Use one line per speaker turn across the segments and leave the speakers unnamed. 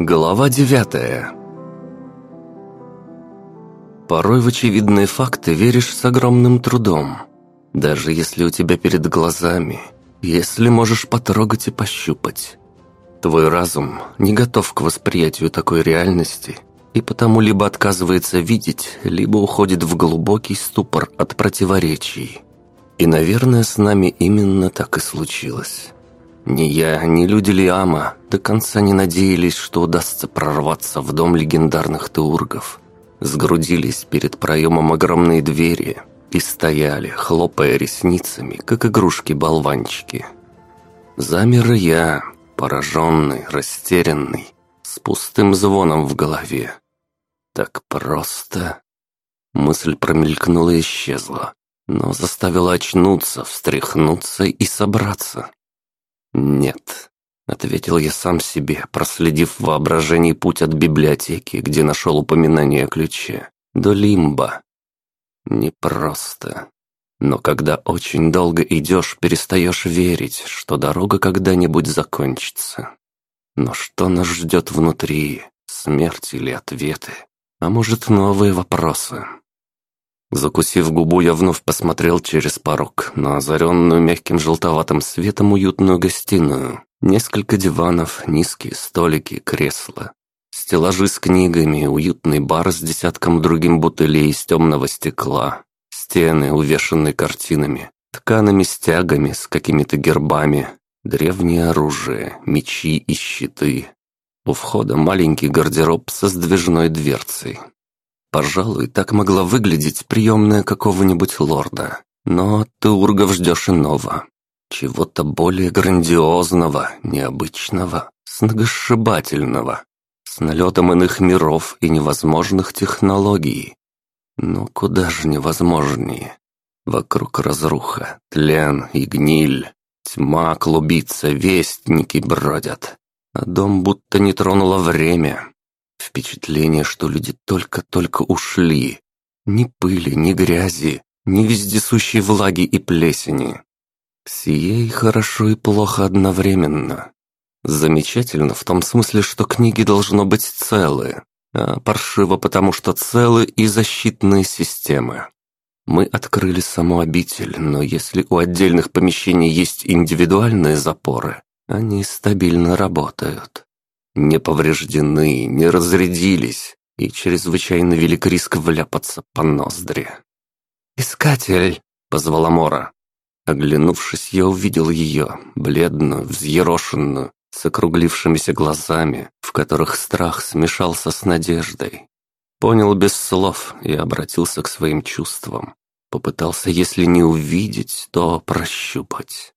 Глава девятая Порой в очевидные факты веришь с огромным трудом. Даже если у тебя перед глазами, если можешь потрогать и пощупать. Твой разум не готов к восприятию такой реальности и потому либо отказывается видеть, либо уходит в глубокий ступор от противоречий. И, наверное, с нами именно так и случилось. Ни я, ни люди Лиама до конца не надеялись, что удастся прорваться в дом легендарных теургов. Сгрудились перед проемом огромные двери и стояли, хлопая ресницами, как игрушки-болванчики. Замер я, пораженный, растерянный, с пустым звоном в голове. Так просто... Мысль промелькнула и исчезла, но заставила очнуться, встряхнуться и собраться. «Нет», — ответил я сам себе, проследив в воображении путь от библиотеки, где нашел упоминание о ключе, до лимба. Непросто. Но когда очень долго идешь, перестаешь верить, что дорога когда-нибудь закончится. Но что нас ждет внутри? Смерть или ответы? А может, новые вопросы? Закусив губу, я вновь посмотрел через порог на озаренную мягким желтоватым светом уютную гостиную. Несколько диванов, низкие столики, кресла. Стеллажи с книгами, уютный бар с десятком другим бутылей из темного стекла. Стены, увешанные картинами, ткаными стягами с какими-то гербами. Древнее оружие, мечи и щиты. У входа маленький гардероб со сдвижной дверцей. Пожалуй, так могла выглядеть приемная какого-нибудь лорда. Но ты, Ургов, ждешь иного. Чего-то более грандиозного, необычного, сногсшибательного, с налетом иных миров и невозможных технологий. Но куда же невозможнее? Вокруг разруха, тлен и гниль. Тьма клубится, вестники бродят. А дом будто не тронуло время, Впечатление, что люди только-только ушли. Ни пыли, ни грязи, ни вездесущей влаги и плесени. Сие и хорошо, и плохо одновременно. Замечательно в том смысле, что книги должно быть целые, а паршиво потому, что целы и защитные системы. Мы открыли саму обитель, но если у отдельных помещений есть индивидуальные запоры, они стабильно работают не повреждены, не разрядились, и чрезвычайно велик риск вляпаться по ноздри. «Искатель!» — позвала Мора. Оглянувшись, я увидел ее, бледную, взъерошенную, с округлившимися глазами, в которых страх смешался с надеждой. Понял без слов и обратился к своим чувствам. Попытался, если не увидеть, то прощупать.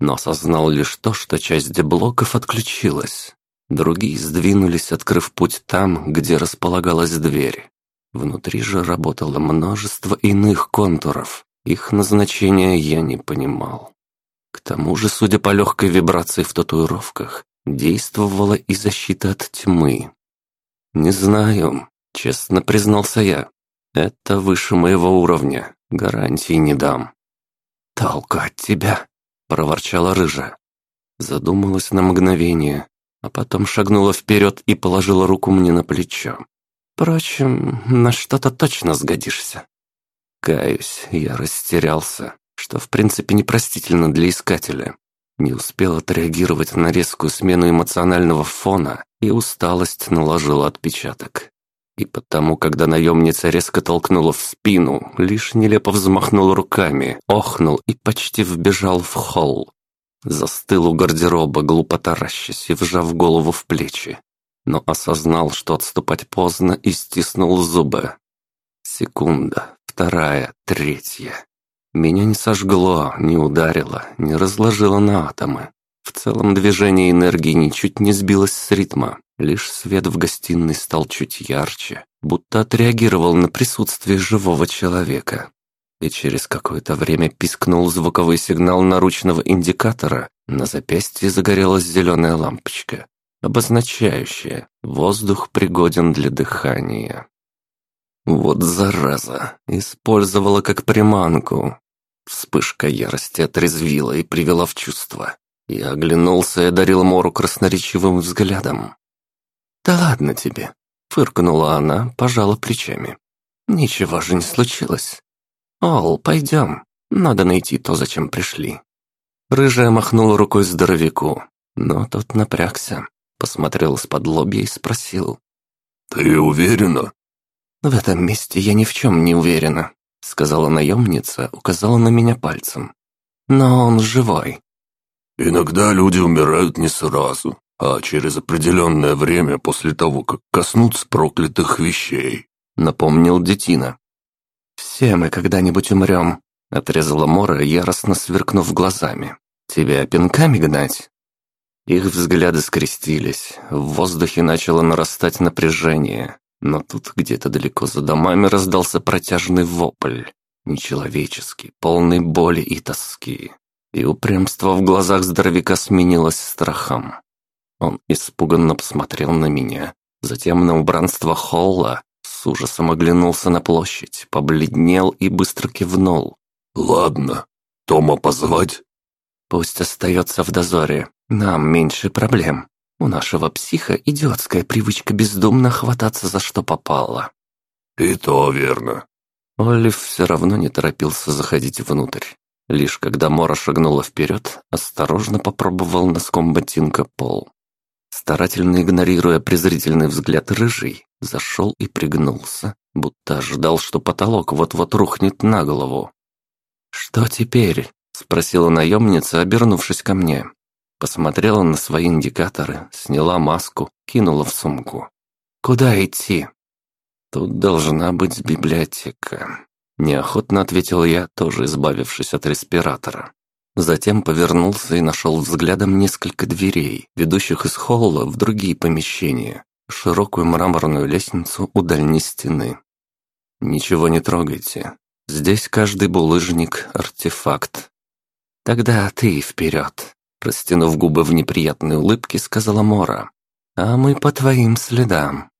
Но осознал лишь то, что часть блоков отключилась. Другие сдвинулись, открыв путь там, где располагалась дверь. Внутри же работало множество иных контуров. Их назначения я не понимал. К тому же, судя по легкой вибрации в татуировках, действовала и защита от тьмы. «Не знаю», — честно признался я. «Это выше моего уровня, гарантии не дам». «Толку от тебя», — проворчала рыжая. Задумалась на мгновение, а потом шагнула вперед и положила руку мне на плечо. «Впрочем, на что-то точно сгодишься». Каюсь, я растерялся, что в принципе непростительно для искателя. Не успел отреагировать на резкую смену эмоционального фона, и усталость наложила отпечаток. И потому, когда наемница резко толкнула в спину, лишь нелепо взмахнул руками, охнул и почти вбежал в холл. Застыл у гардероба, глупо таращась и вжав голову в плечи. Но осознал, что отступать поздно и стиснул зубы. Секунда, вторая, третья. Меня не сожгло, не ударило, не разложило на атомы. В целом движение энергии ничуть не сбилось с ритма. Лишь свет в гостиной стал чуть ярче, будто отреагировал на присутствие живого человека и через какое-то время пискнул звуковой сигнал наручного индикатора, на запястье загорелась зеленая лампочка, обозначающая «воздух пригоден для дыхания». Вот зараза, использовала как приманку. Вспышка ярости отрезвила и привела в чувство. Я оглянулся и одарил Мору красноречивым взглядом. «Да ладно тебе», — фыркнула она, пожала плечами. «Ничего же не случилось. Ол, пойдем, надо найти то, зачем пришли». Рыжая махнула рукой здоровяку, но тот напрягся, посмотрел из-под лобья и спросил.
«Ты уверена?»
«В этом месте я ни в чем не уверена», — сказала наемница, указала на меня пальцем. «Но он живой».
«Иногда люди умирают не сразу, а через определенное время после того, как коснутся проклятых вещей», — напомнил Детина.
«Все мы когда-нибудь умрем», Отрезала Мора, яростно сверкнув глазами. «Тебя пинками гнать?» Их взгляды скрестились, в воздухе начало нарастать напряжение, но тут где-то далеко за домами раздался протяжный вопль, нечеловеческий, полный боли и тоски. И упрямство в глазах здоровяка сменилось страхом. Он испуганно посмотрел на меня, затем на убранство холла, с ужасом оглянулся на площадь, побледнел и быстро кивнул,
«Ладно. Тома позвать?»
«Пусть остается в дозоре. Нам меньше проблем. У нашего психа идиотская привычка бездумно хвататься за что попало».
«И то верно».
Олив все равно не торопился заходить внутрь. Лишь когда Мора шагнула вперед, осторожно попробовал носком ботинка пол. Старательно игнорируя презрительный взгляд рыжий, зашел и пригнулся, будто ожидал, что потолок вот-вот рухнет на голову. «Что теперь?» — спросила наемница, обернувшись ко мне. Посмотрела на свои индикаторы, сняла маску, кинула в сумку. «Куда идти?» «Тут должна быть библиотека», — неохотно ответил я, тоже избавившись от респиратора. Затем повернулся и нашел взглядом несколько дверей, ведущих из холла в другие помещения, широкую мраморную лестницу у дальней стены. «Ничего не трогайте, Здесь каждый булыжник — артефакт. Тогда ты вперед, растянув губы в неприятной улыбке, сказала Мора. А мы по твоим следам.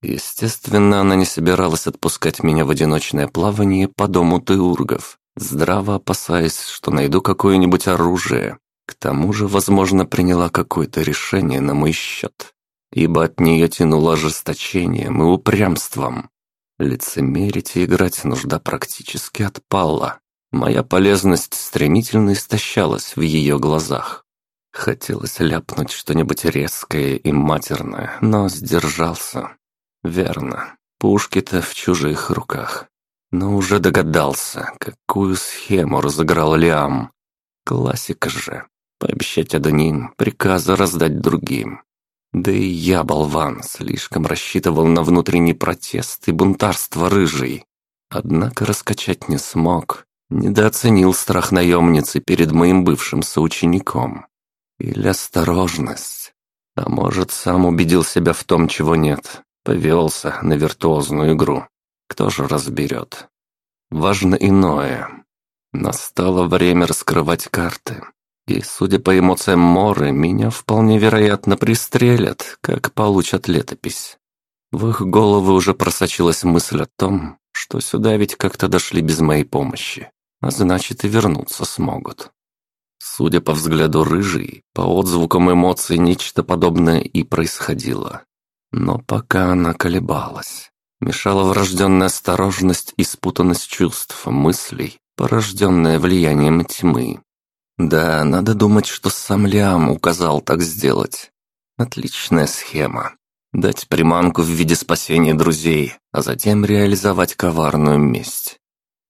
Естественно, она не собиралась отпускать меня в одиночное плавание по дому Теургов, здраво опасаясь, что найду какое-нибудь оружие. К тому же, возможно, приняла какое-то решение на мой счет, ибо от нее тянуло ожесточением и упрямством. Лицемерить и играть нужда практически отпала. Моя полезность стремительно истощалась в ее глазах. Хотелось ляпнуть что-нибудь резкое и матерное, но сдержался. Верно, пушки-то в чужих руках. Но уже догадался, какую схему разыграл Лиам. Классика же. Пообещать одним, приказы раздать другим. Да и я, болван, слишком рассчитывал на внутренний протест и бунтарство рыжий. Однако раскачать не смог. Недооценил страх наемницы перед моим бывшим соучеником. Или осторожность. А может, сам убедил себя в том, чего нет. Повелся на виртуозную игру. Кто же разберет? Важно иное. Настало время раскрывать карты. И, судя по эмоциям Моры, меня вполне вероятно пристрелят, как получат летопись. В их головы уже просочилась мысль о том, что сюда ведь как-то дошли без моей помощи, а значит и вернуться смогут. Судя по взгляду рыжий, по отзвукам эмоций нечто подобное и происходило. Но пока она колебалась. Мешала врожденная осторожность и спутанность чувств, мыслей, порожденная влиянием тьмы. Да, надо думать, что сам Лиам указал так сделать. Отличная схема. Дать приманку в виде спасения друзей, а затем реализовать коварную месть.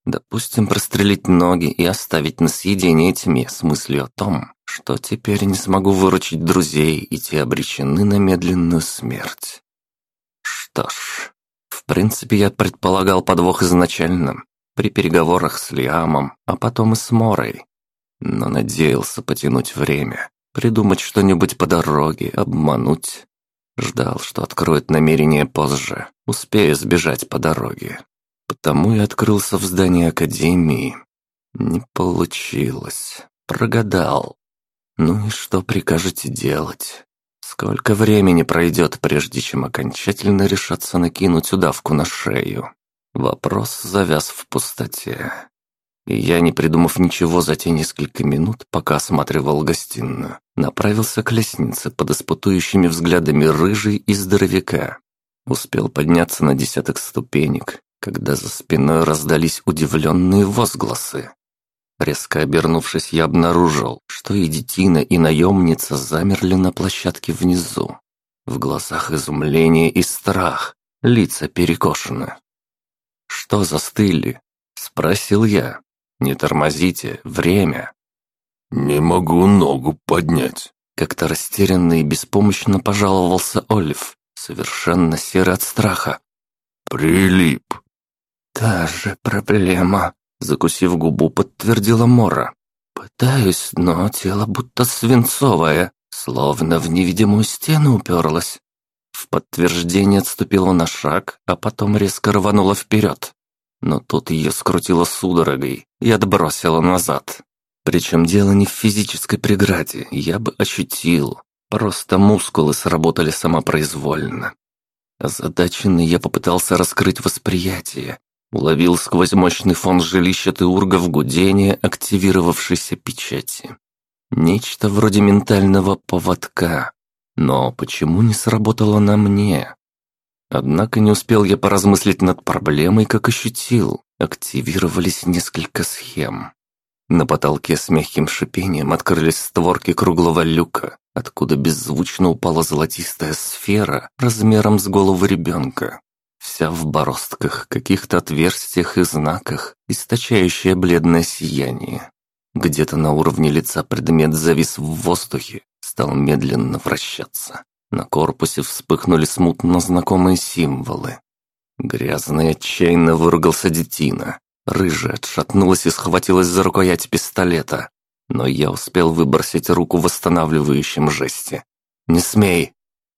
Допустим, прострелить ноги и оставить на съедение тьме с мыслью о том, что теперь не смогу выручить друзей, и те обречены на медленную смерть. Что ж, принципе, я предполагал подвох изначально, при переговорах с Лиамом, а потом и с Морой но надеялся потянуть время, придумать что-нибудь по дороге, обмануть. Ждал, что откроет намерение позже, успея сбежать по дороге. Потому и открылся в здании Академии. Не получилось. Прогадал. Ну и что прикажете делать? Сколько времени пройдет, прежде чем окончательно решаться накинуть удавку на шею? Вопрос завяз в пустоте. И я, не придумав ничего за те несколько минут, пока осматривал гостиную, направился к лестнице под испытующими взглядами рыжий и здоровяка. Успел подняться на десяток ступенек, когда за спиной раздались удивленные возгласы. Резко обернувшись, я обнаружил, что и детина, и наемница замерли на площадке внизу. В глазах изумление и страх, лица перекошены. «Что застыли?» — спросил я. «Не тормозите, время».
«Не могу ногу поднять», —
как-то растерянно и беспомощно пожаловался Олив, совершенно серый от страха.
«Прилип».
«Та же проблема», — закусив губу, подтвердила Мора. «Пытаюсь, но тело будто свинцовое, словно в невидимую стену уперлось.
В подтверждение отступила на шаг, а потом резко рванула вперед. Но тут ее скрутило судорогой и отбросило назад. Причем дело не в физической преграде, я бы ощутил. Просто мускулы сработали самопроизвольно. Озадаченный я попытался раскрыть восприятие. Уловил сквозь мощный фон жилища Теурга в гудение активировавшейся печати. Нечто вроде ментального поводка, но почему не сработало на мне? Однако не успел я поразмыслить над проблемой, как ощутил. Активировались несколько схем. На потолке с мягким шипением открылись створки круглого люка, откуда беззвучно упала золотистая сфера размером с голову ребенка. Вся в бороздках, каких-то отверстиях и знаках, источающая бледное сияние. Где-то на уровне лица предмет завис в воздухе, стал медленно вращаться. На корпусе вспыхнули смутно знакомые символы. Грязный отчаянно выругался детина. Рыжая отшатнулась и схватилась за рукоять пистолета. Но я успел выбросить руку в восстанавливающем жесте. «Не смей!»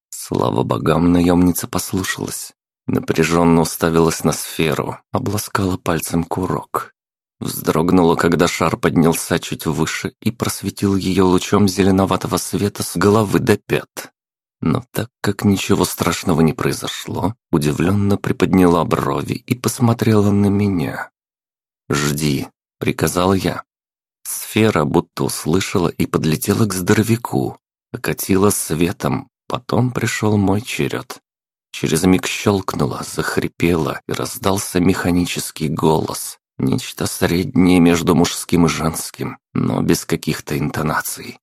Слава богам, наемница послушалась. Напряженно уставилась на сферу, обласкала пальцем курок. Вздрогнула, когда шар поднялся чуть выше и просветил ее лучом зеленоватого света с головы до пят. Но так как ничего страшного не произошло, удивленно приподняла брови и посмотрела на меня. «Жди», — приказал я. Сфера будто услышала и подлетела к здоровяку, окатила светом, потом пришел мой черед. Через миг щелкнула, захрипела и раздался механический голос. Нечто среднее между мужским и женским, но без каких-то интонаций.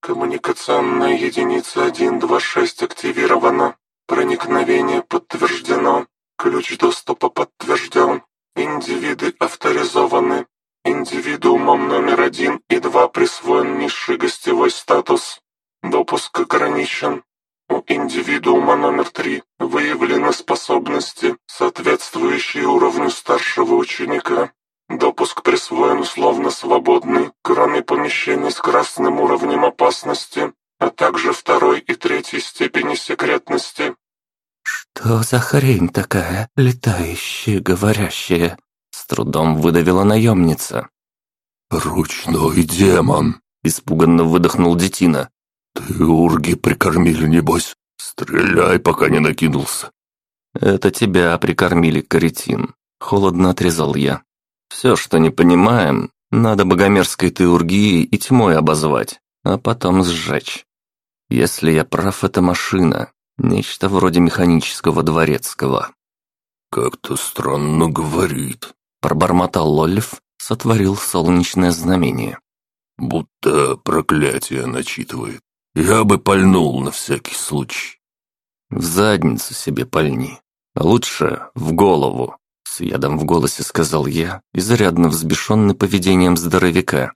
Коммуникационная единица 126 активирована. Проникновение подтверждено. Ключ доступа подтвержден. Индивиды авторизованы. Индивидуумом номер один и два присвоен низший гостевой статус. Допуск ограничен. Индивидуума номер три выявлены способности, соответствующие уровню старшего ученика. Допуск присвоен условно свободный, кроме помещений с красным уровнем опасности, а также второй и третьей степени секретности.
«Что за хрень такая, летающая, говорящая?» С трудом выдавила наемница.
«Ручной демон!»
— испуганно выдохнул детина.
«Ты урги прикормили, небось? Стреляй, пока не накинулся!»
«Это тебя прикормили, каретин», — холодно отрезал я. «Все, что не понимаем, надо богомерзкой теургией и тьмой обозвать, а потом сжечь. Если я прав, это машина, нечто вроде механического дворецкого».
«Как-то странно говорит», —
пробормотал Лоллев, сотворил солнечное знамение.
«Будто проклятие начитывает». Я бы пальнул на всякий случай.
В задницу себе пальни. А лучше в голову. С ядом в голосе сказал я, изрядно взбешенный поведением здоровяка.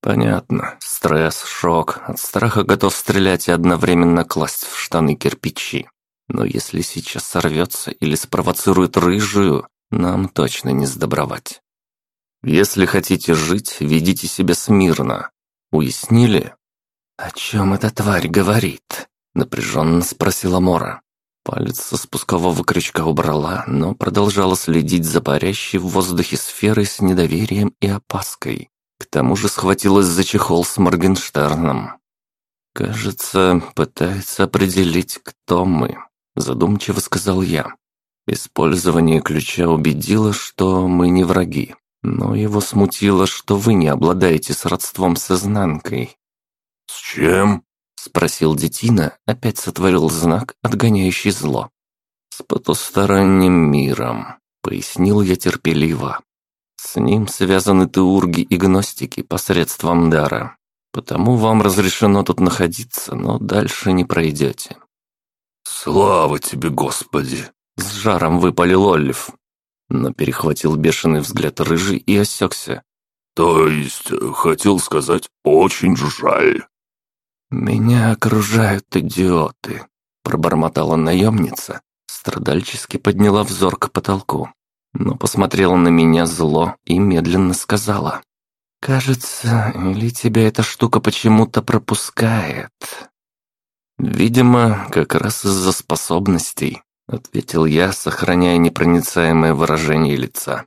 Понятно. Стресс, шок. От страха готов стрелять и одновременно класть в штаны кирпичи. Но если сейчас сорвется или спровоцирует рыжую, нам точно не сдобровать. Если хотите жить, ведите себя смирно. Уяснили?
«О чем эта тварь говорит?» — напряженно спросила Мора.
Палец со спускового крючка убрала, но продолжала следить за парящей в воздухе сферой с недоверием и опаской. К тому же схватилась за чехол с Моргенштерном. «Кажется, пытается определить, кто мы», — задумчиво сказал я. Использование ключа убедило, что мы не враги. Но его смутило, что вы не обладаете сродством с изнанкой.
«С чем?»
— спросил детина, опять сотворил знак, отгоняющий зло. «С потусторонним миром», — пояснил я терпеливо. «С ним связаны теурги и гностики посредством дара. Потому вам разрешено тут находиться, но дальше не пройдете».
«Слава тебе, Господи!»
— с жаром выпалил Оллиф. Но перехватил бешеный взгляд рыжий и осекся.
«То есть, хотел сказать, очень жаль».
«Меня окружают идиоты», — пробормотала наемница, страдальчески подняла взор к потолку, но посмотрела на меня зло и медленно сказала. «Кажется, или тебя эта штука почему-то пропускает?» «Видимо, как раз из-за способностей», — ответил я, сохраняя непроницаемое выражение лица.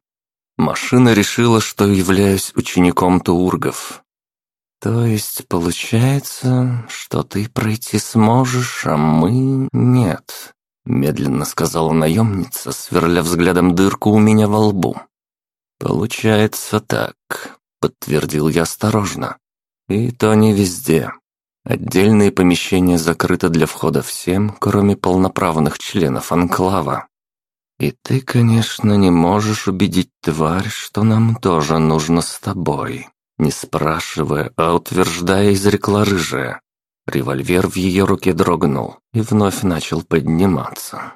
Машина решила, что являюсь учеником Туургов. То есть получается, что ты пройти сможешь, а мы нет, медленно сказала наемница, сверля взглядом дырку у меня во лбу. Получается так, подтвердил я осторожно. И то не везде. Отдельные помещения закрыты для входа всем, кроме полноправных членов анклава. И ты, конечно, не можешь убедить тварь, что нам тоже нужно с тобой. Не спрашивая, а утверждая, изрекла рыжая. Револьвер в ее руке дрогнул и вновь начал подниматься.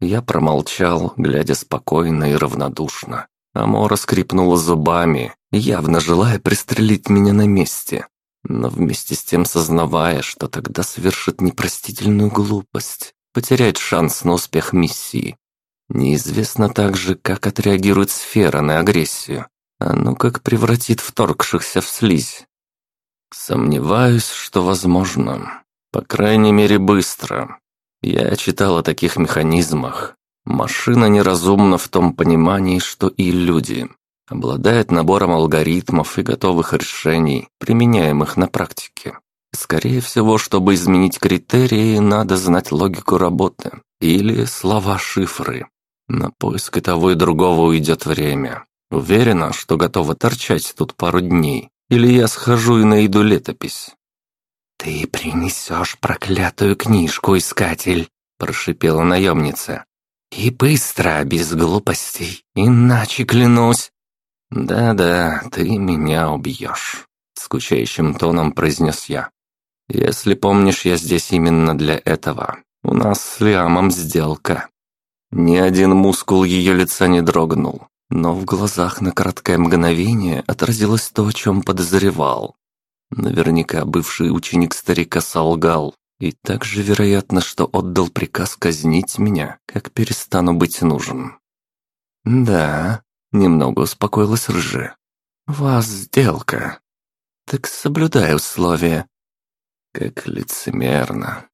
Я промолчал, глядя спокойно и равнодушно. Амора скрипнула зубами, явно желая пристрелить меня на месте, но вместе с тем сознавая, что тогда совершит непростительную глупость, потерять шанс на успех миссии. Неизвестно также, как отреагирует сфера на агрессию, а ну как превратит вторгшихся в слизь. Сомневаюсь, что возможно. По крайней мере, быстро. Я читал о таких механизмах. Машина неразумна в том понимании, что и люди. Обладает набором алгоритмов и готовых решений, применяемых на практике. Скорее всего, чтобы изменить критерии, надо знать логику работы или слова-шифры. На поиск и того и другого уйдет время. Уверена, что готова торчать тут пару дней. Или я схожу и найду летопись. «Ты принесешь проклятую книжку, искатель!» – прошипела наемница. «И быстро, без глупостей, иначе клянусь!» «Да-да, ты меня убьешь», – скучающим тоном произнес я. «Если помнишь, я здесь именно для этого. У нас с Лиамом сделка». Ни один мускул ее лица не дрогнул, но в глазах на краткое мгновение отразилось то, о чем подозревал. Наверняка бывший ученик старика солгал, и также вероятно, что отдал приказ казнить меня, как перестану быть нужен. «Да», — немного успокоилась рыжая. «Вас сделка. Так соблюдай условия». «Как лицемерно».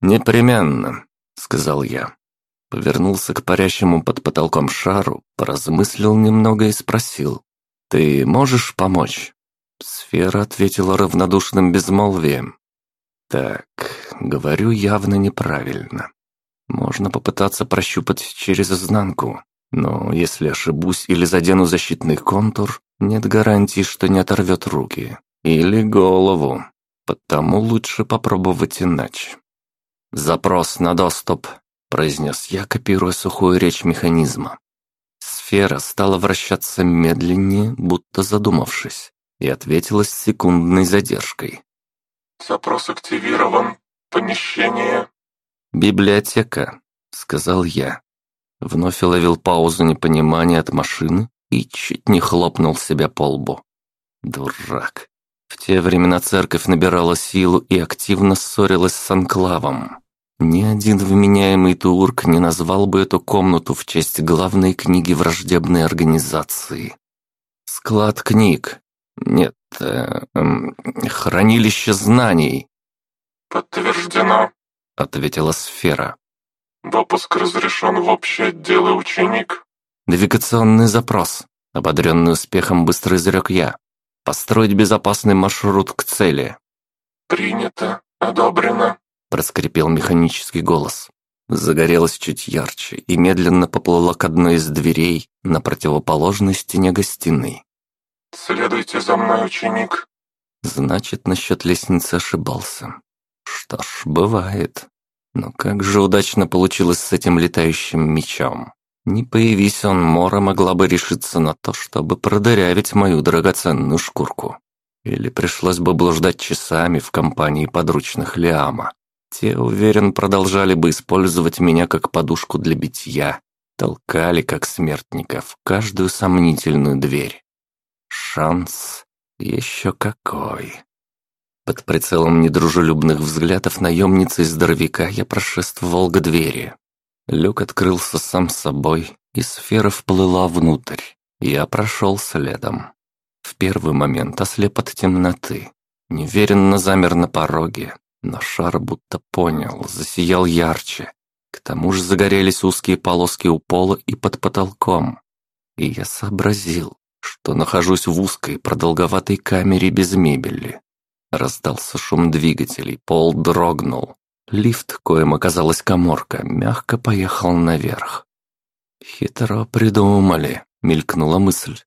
«Непременно», — сказал я. Повернулся к парящему под потолком шару, поразмыслил немного и спросил. «Ты можешь помочь?» Сфера ответила равнодушным безмолвием. «Так, говорю явно неправильно. Можно попытаться прощупать через изнанку, но если ошибусь или задену защитный контур, нет гарантии, что не оторвет руки. Или голову. Потому лучше попробовать иначе. Запрос на доступ произнес я, копируя сухую речь механизма. Сфера стала вращаться медленнее, будто задумавшись, и ответила с секундной задержкой.
«Запрос активирован. Помещение».
«Библиотека», — сказал я. Вновь ловил паузу непонимания от машины и чуть не хлопнул себя по лбу. Дурак. В те времена церковь набирала силу и активно ссорилась с анклавом. Ни один вменяемый турк не назвал бы эту комнату в честь главной книги враждебной организации. Склад книг. Нет, э, э, хранилище знаний.
«Подтверждено», —
ответила сфера.
«Допуск разрешен в общее отделы ученик».
«Навигационный запрос», — ободренный успехом быстро изрек я. «Построить безопасный маршрут к цели».
«Принято. Одобрено»
проскрипел механический голос. загорелась чуть ярче и медленно поплыла к одной из дверей на противоположной стене гостиной.
«Следуйте за мной, ученик».
Значит, насчет лестницы ошибался. Что ж, бывает. Но как же удачно получилось с этим летающим мечом. Не появись он, Мора могла бы решиться на то, чтобы продырявить мою драгоценную шкурку. Или пришлось бы блуждать часами в компании подручных Лиама. Те, уверен, продолжали бы использовать меня как подушку для битья, толкали, как смертника, в каждую сомнительную дверь. Шанс еще какой. Под прицелом недружелюбных взглядов наемницы и здоровяка я прошествовал к двери. Люк открылся сам собой, и сфера вплыла внутрь. Я прошел следом. В первый момент ослеп от темноты. Неверенно замер на пороге, но шар будто понял, засиял ярче. К тому же загорелись узкие полоски у пола и под потолком. И я сообразил, что нахожусь в узкой продолговатой камере без мебели. Раздался шум двигателей, пол дрогнул. Лифт, коим оказалась коморка, мягко поехал наверх. «Хитро придумали», — мелькнула мысль.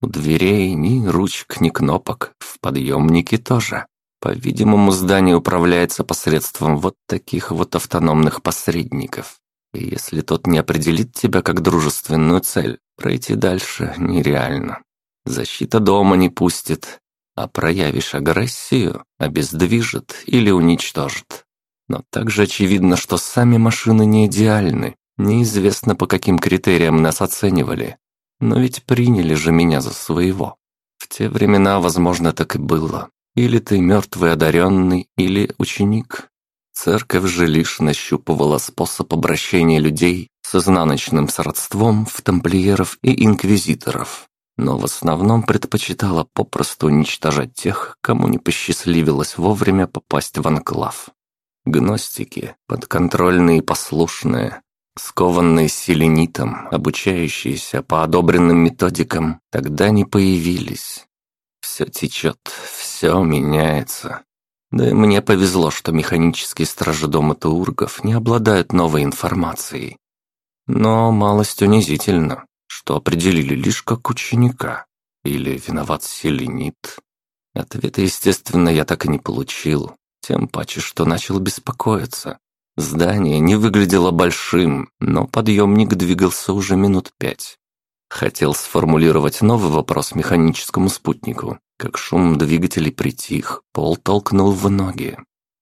«У дверей ни ручек, ни кнопок, в подъемнике тоже. По-видимому, здание управляется посредством вот таких вот автономных посредников. И если тот не определит тебя как дружественную цель, пройти дальше нереально. Защита дома не пустит, а проявишь агрессию, обездвижит или уничтожит. Но также очевидно, что сами машины не идеальны. Неизвестно, по каким критериям нас оценивали. Но ведь приняли же меня за своего. В те времена, возможно, так и было. Или ты мертвый одаренный, или ученик. Церковь же лишь нащупывала способ обращения людей с изнаночным сродством в тамплиеров и инквизиторов но в основном предпочитала попросту уничтожать тех, кому не посчастливилось вовремя попасть в анклав. Гностики, подконтрольные и послушные, скованные селенитом, обучающиеся по одобренным методикам, тогда не появились. Все течет, все меняется. Да и мне повезло, что механические стражи дома Таургов не обладают новой информацией. Но малость унизительно что определили лишь как ученика. Или виноват Селенит? Ответа, естественно, я так и не получил, тем паче, что начал беспокоиться. Здание не выглядело большим, но подъемник двигался уже минут пять. Хотел сформулировать новый вопрос механическому спутнику, как шум двигателей притих, пол толкнул в ноги.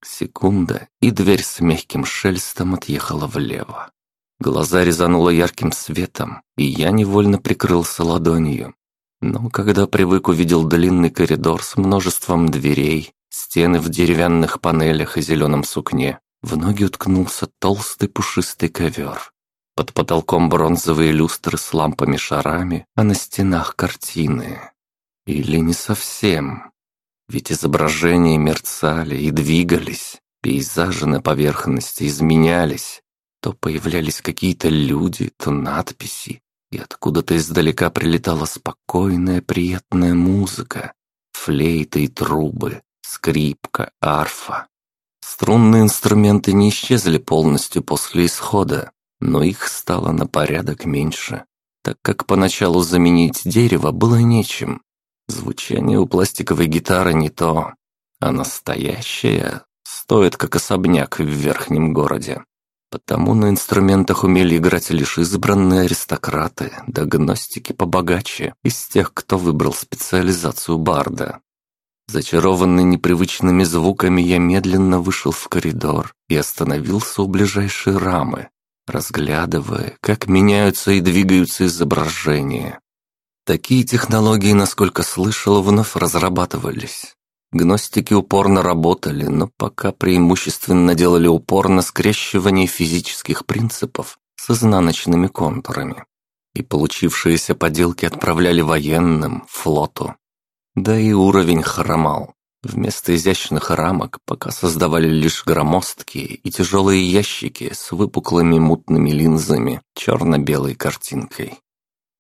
Секунда, и дверь с мягким шелестом отъехала влево. Глаза резануло ярким светом, и я невольно прикрылся ладонью. Но когда привык увидел длинный коридор с множеством дверей, стены в деревянных панелях и зеленом сукне, в ноги уткнулся толстый пушистый ковер. Под потолком бронзовые люстры с лампами-шарами, а на стенах картины. Или не совсем. Ведь изображения мерцали и двигались, пейзажи на поверхности изменялись, то появлялись какие-то люди, то надписи, и откуда-то издалека прилетала спокойная, приятная музыка. Флейты и трубы, скрипка, арфа. Струнные инструменты не исчезли полностью после исхода, но их стало на порядок меньше, так как поначалу заменить дерево было нечем. Звучание у пластиковой гитары не то, а настоящее стоит как особняк в верхнем городе. Потому на инструментах умели играть лишь избранные аристократы, диагностики побогаче, из тех, кто выбрал специализацию барда. Зачарованный непривычными звуками, я медленно вышел в коридор и остановился у ближайшей рамы, разглядывая, как меняются и двигаются изображения. Такие технологии, насколько слышал, вновь разрабатывались. Гностики упорно работали, но пока преимущественно делали упор на скрещивание физических принципов с изнаночными контурами. И получившиеся поделки отправляли военным, флоту. Да и уровень хромал. Вместо изящных рамок пока создавали лишь громоздкие и тяжелые ящики с выпуклыми мутными линзами, черно-белой картинкой.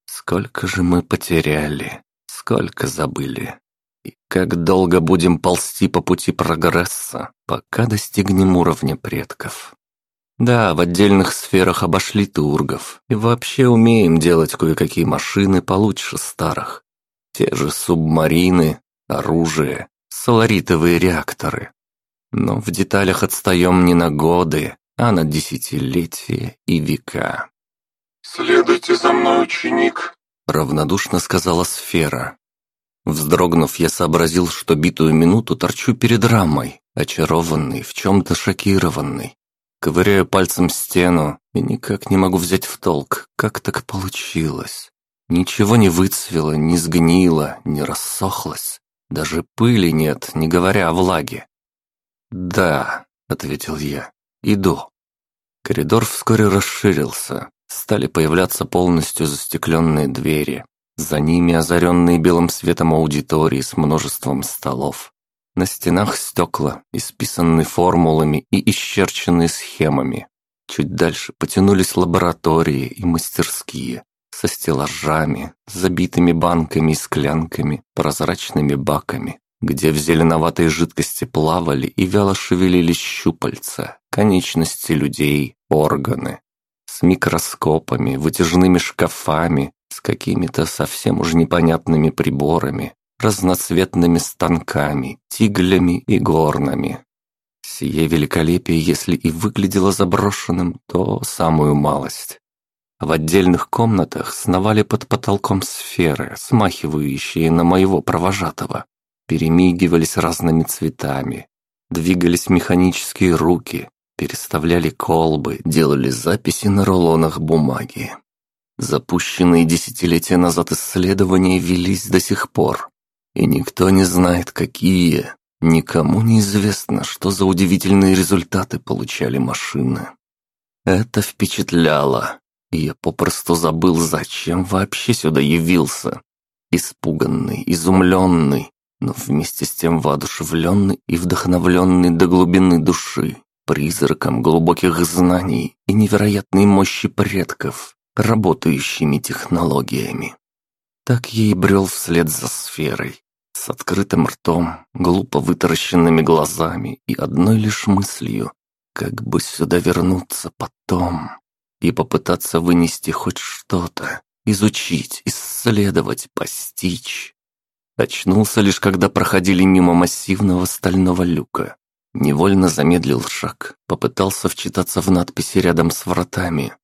Сколько же мы потеряли, сколько забыли. И как долго будем ползти по пути прогресса, пока достигнем уровня предков? Да, в отдельных сферах обошли тургов и вообще умеем делать кое-какие машины получше старых. Те же субмарины, оружие, соларитовые реакторы. Но в деталях отстаем не на годы, а на десятилетия и века.
«Следуйте за мной, ученик», —
равнодушно сказала сфера. Вздрогнув, я сообразил, что битую минуту торчу перед рамой, очарованный, в чем-то шокированный. Ковыряю пальцем стену и никак не могу взять в толк, как так получилось. Ничего не выцвело, не сгнило, не рассохлось. Даже пыли нет, не говоря о влаге. «Да», — ответил я, — «иду». Коридор вскоре расширился. Стали появляться полностью застекленные двери. За ними озаренные белым светом аудитории с множеством столов. На стенах стекла, исписанные формулами и исчерченные схемами. Чуть дальше потянулись лаборатории и мастерские со стеллажами, забитыми банками и склянками, прозрачными баками, где в зеленоватой жидкости плавали и вяло шевелились щупальца, конечности людей, органы. С микроскопами, вытяжными шкафами, с какими-то совсем уж непонятными приборами, разноцветными станками, тиглями и горнами. Сие великолепие, если и выглядело заброшенным, то самую малость. В отдельных комнатах сновали под потолком сферы, смахивающие на моего провожатого. Перемигивались разными цветами. Двигались механические руки, переставляли колбы, делали записи на рулонах бумаги. Запущенные десятилетия назад исследования велись до сих пор. И никто не знает, какие. Никому не известно, что за удивительные результаты получали машины. Это впечатляло, и я попросту забыл, зачем вообще сюда явился. Испуганный, изумленный, но вместе с тем воодушевленный и вдохновленный до глубины души, призраком глубоких знаний и невероятной мощи предков, работающими технологиями. Так я и брел вслед за сферой, с открытым ртом, глупо вытаращенными глазами и одной лишь мыслью, как бы сюда вернуться потом и попытаться вынести хоть что-то, изучить, исследовать, постичь. Очнулся лишь, когда проходили мимо массивного стального люка. Невольно замедлил шаг, попытался вчитаться в надписи рядом с вратами.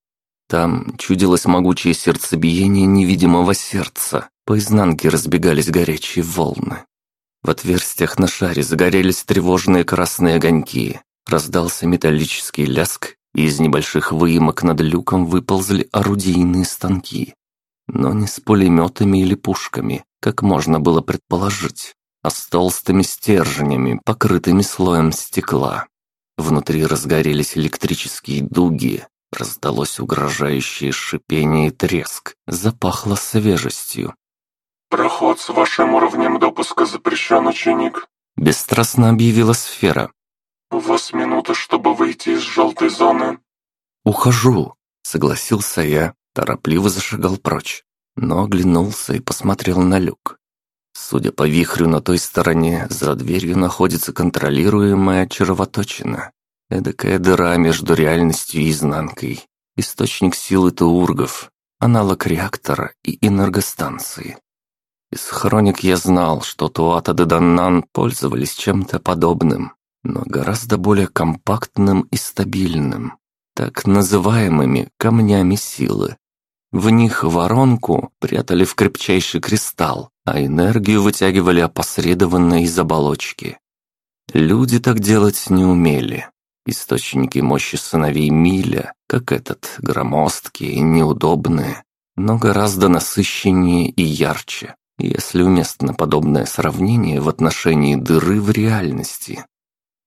Там чудилось могучее сердцебиение невидимого сердца, по изнанке разбегались горячие волны. В отверстиях на шаре загорелись тревожные красные огоньки, раздался металлический ляск, из небольших выемок над люком выползли орудийные станки. Но не с пулеметами или пушками, как можно было предположить, а с толстыми стержнями, покрытыми слоем стекла. Внутри разгорелись электрические дуги, раздалось угрожающее шипение и треск, запахло свежестью.
«Проход с вашим уровнем допуска запрещен, ученик», —
бесстрастно объявила сфера.
«У вас минута, чтобы выйти из желтой зоны».
«Ухожу», — согласился я, торопливо зашагал прочь, но оглянулся и посмотрел на люк. Судя по вихрю на той стороне, за дверью находится контролируемая червоточина. Эдакая дыра между реальностью и изнанкой. Источник силы таургов, аналог реактора и энергостанции. Из хроник я знал, что Туата де Даннан пользовались чем-то подобным но гораздо более компактным и стабильным, так называемыми камнями силы. В них воронку прятали в крепчайший кристалл, а энергию вытягивали опосредованно из оболочки. Люди так делать не умели. Источники мощи сыновей Миля, как этот, громоздкие, неудобные, но гораздо насыщеннее и ярче, если уместно подобное сравнение в отношении дыры в реальности.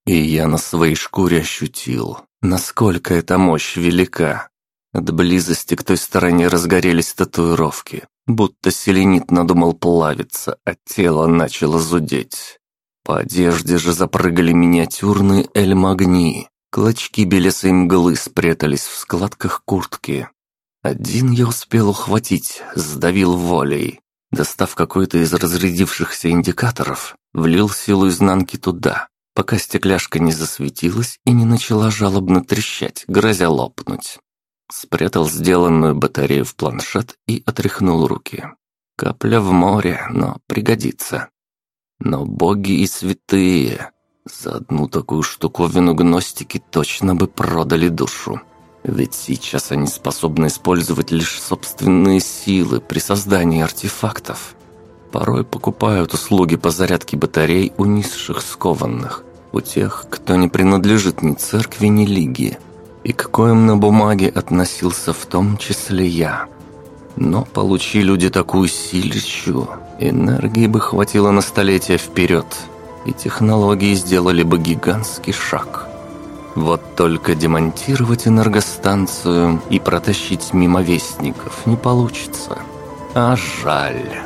И я на своей шкуре ощутил, насколько эта мощь велика. От близости к той стороне разгорелись татуировки, будто селенит надумал плавиться, а тело начало зудеть. По одежде же запрыгали миниатюрные эльмагни, клочки белесой мглы спрятались в складках куртки. Один я успел ухватить, сдавил волей. Достав какой-то из разрядившихся индикаторов, влил силу изнанки туда, пока стекляшка не засветилась и не начала жалобно трещать, грозя лопнуть. Спрятал сделанную батарею в планшет и отряхнул руки. Капля в море, но пригодится. Но боги и святые, за одну такую штуковину гностики точно бы продали душу. Ведь сейчас они способны использовать лишь собственные силы при создании артефактов. Порой покупают услуги по зарядке батарей у низших скованных, у тех, кто не принадлежит ни церкви, ни лиге, и к коим на бумаге относился в том числе я. Но получи люди такую силищу, энергии бы хватило на столетия вперед, и технологии сделали бы гигантский шаг. Вот только демонтировать энергостанцию и протащить мимо вестников не получится. А жаль.